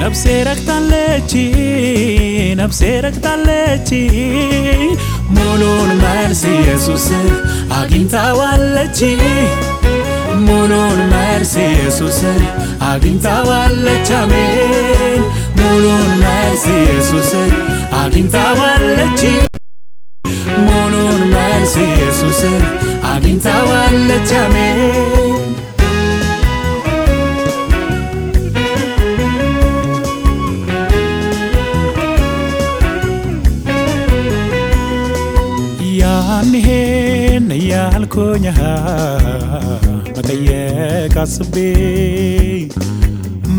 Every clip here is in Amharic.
ነፍሴ ረክታለች ነፍሴ ረክታለች ሙሉን መልስ ኢየሱስን አግኝታዋለች። ሙሉን መልስ ኢየሱስን አግኝታዋለች። አሜን። ሙሉን መልስ ኢየሱስን አግኝታዋለች። ሙሉን መልስ ኢየሱስን አግኝታዋለች። አሜን ያንሄን እያልኩኝ መጠየቅ አስቤ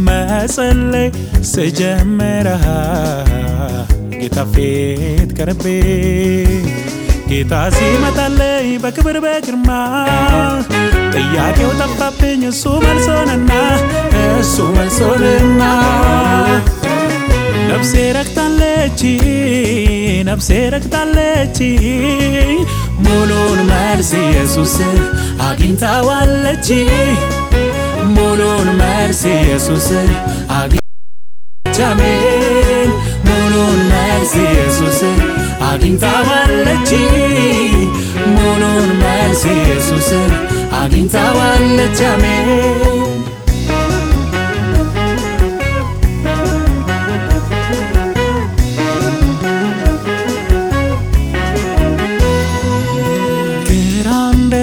መጸለይ ስጀምር ጌታ ፊት ቀርቤ ጌታ ሲመጣለይ በክብር በግርማ ጥያቄው ጠፋብኝ እሱ መልሶንና እሱ መልሶንና ነፍሴ ረክታለች ነፍሴ ረክታለች ሙሉን መልስ ኢየሱስን አግኝታዋለች። ሙሉን መልስ ኢየሱስን አግኝታዋለች። አሜን። ሙሉን መልስ ኢየሱስን አግኝታዋለች። ሙሉን መልስ ኢየሱስን አግኝታዋለች። አሜን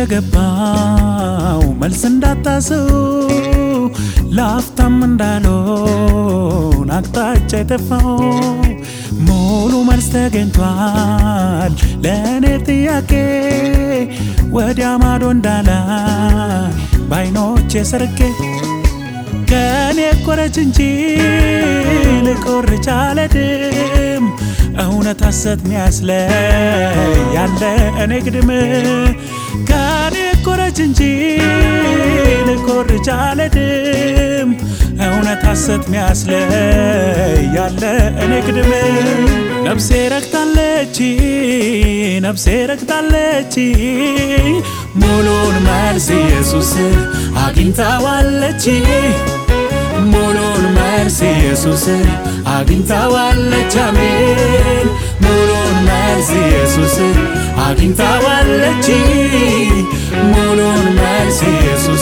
እንደገባው መልስ እንዳታሰው ላፍታም እንዳልሆን አቅጣጫ የጠፋው ሙሉ መልስ ተገኝቷል ለእኔ ጥያቄ ወዲያ ማዶ እንዳላ በአይኖቼ ሰርቄ ከእኔ ኮረች እንጂ ልቆርጭ አልሄድም። እውነት ሐሰት ሚያስለይ ያለ እኔ ግድም ከእኔ ኮረች እንጂ ልቆርጭ አልሄድም። እውነት ሐሰት ሚያስለይ ያለ እኔ ግድም ነፍሴ ረክታለች ነፍሴ ረክታለች ሙሉን መልስ ኢየሱስን አግኝታዋለች። ሙሉን መልስ ኢየሱስን አግኝታዋለች። አሜን። ሙሉን መልስ ኢየሱስን አግኝታዋለች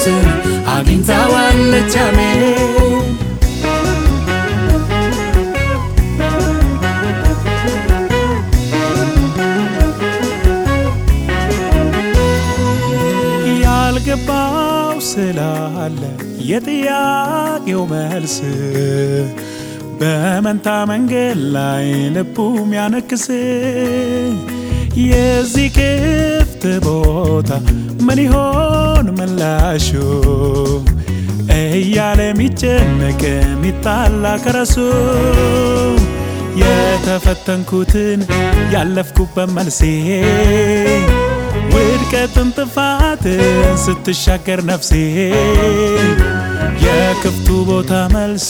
ኢየሱስን አግኝታዋለች አሜን ያልገባው ስላለ የጥያቄው መልስ በመንታ መንገድ ላይ ልቡ ሚያነክስ የዚህ ክፍት ቦታ ምን ይሆን ምላሹ? እያለ የሚጨነቅ የሚጣላ ከረሱ። የተፈተንኩትን ያለፍኩበት መልሴ። ውድቀትን ጥፋትን ስትሻገር ነፍሴ። የክፍቱ ቦታ መልስ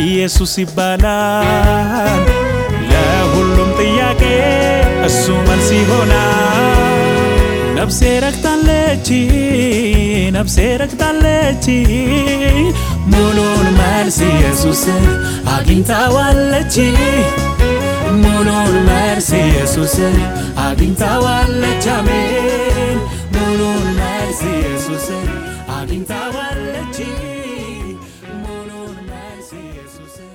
ኢየሱስ ይባላል። ለሁሉም ጥያቄ እሱ መልስ ነፍሴ ረክታለች ነፍሴ ረክታለች ሙሉን መልስ ኢየሱስን አግኝታዋለች። ሙሉን መልስ ኢየሱስን አግኝታዋለች። አሜን። ሙሉን መልስ ኢየሱስን አግኝታዋለች። ሙሉን መልስ ኢየሱስን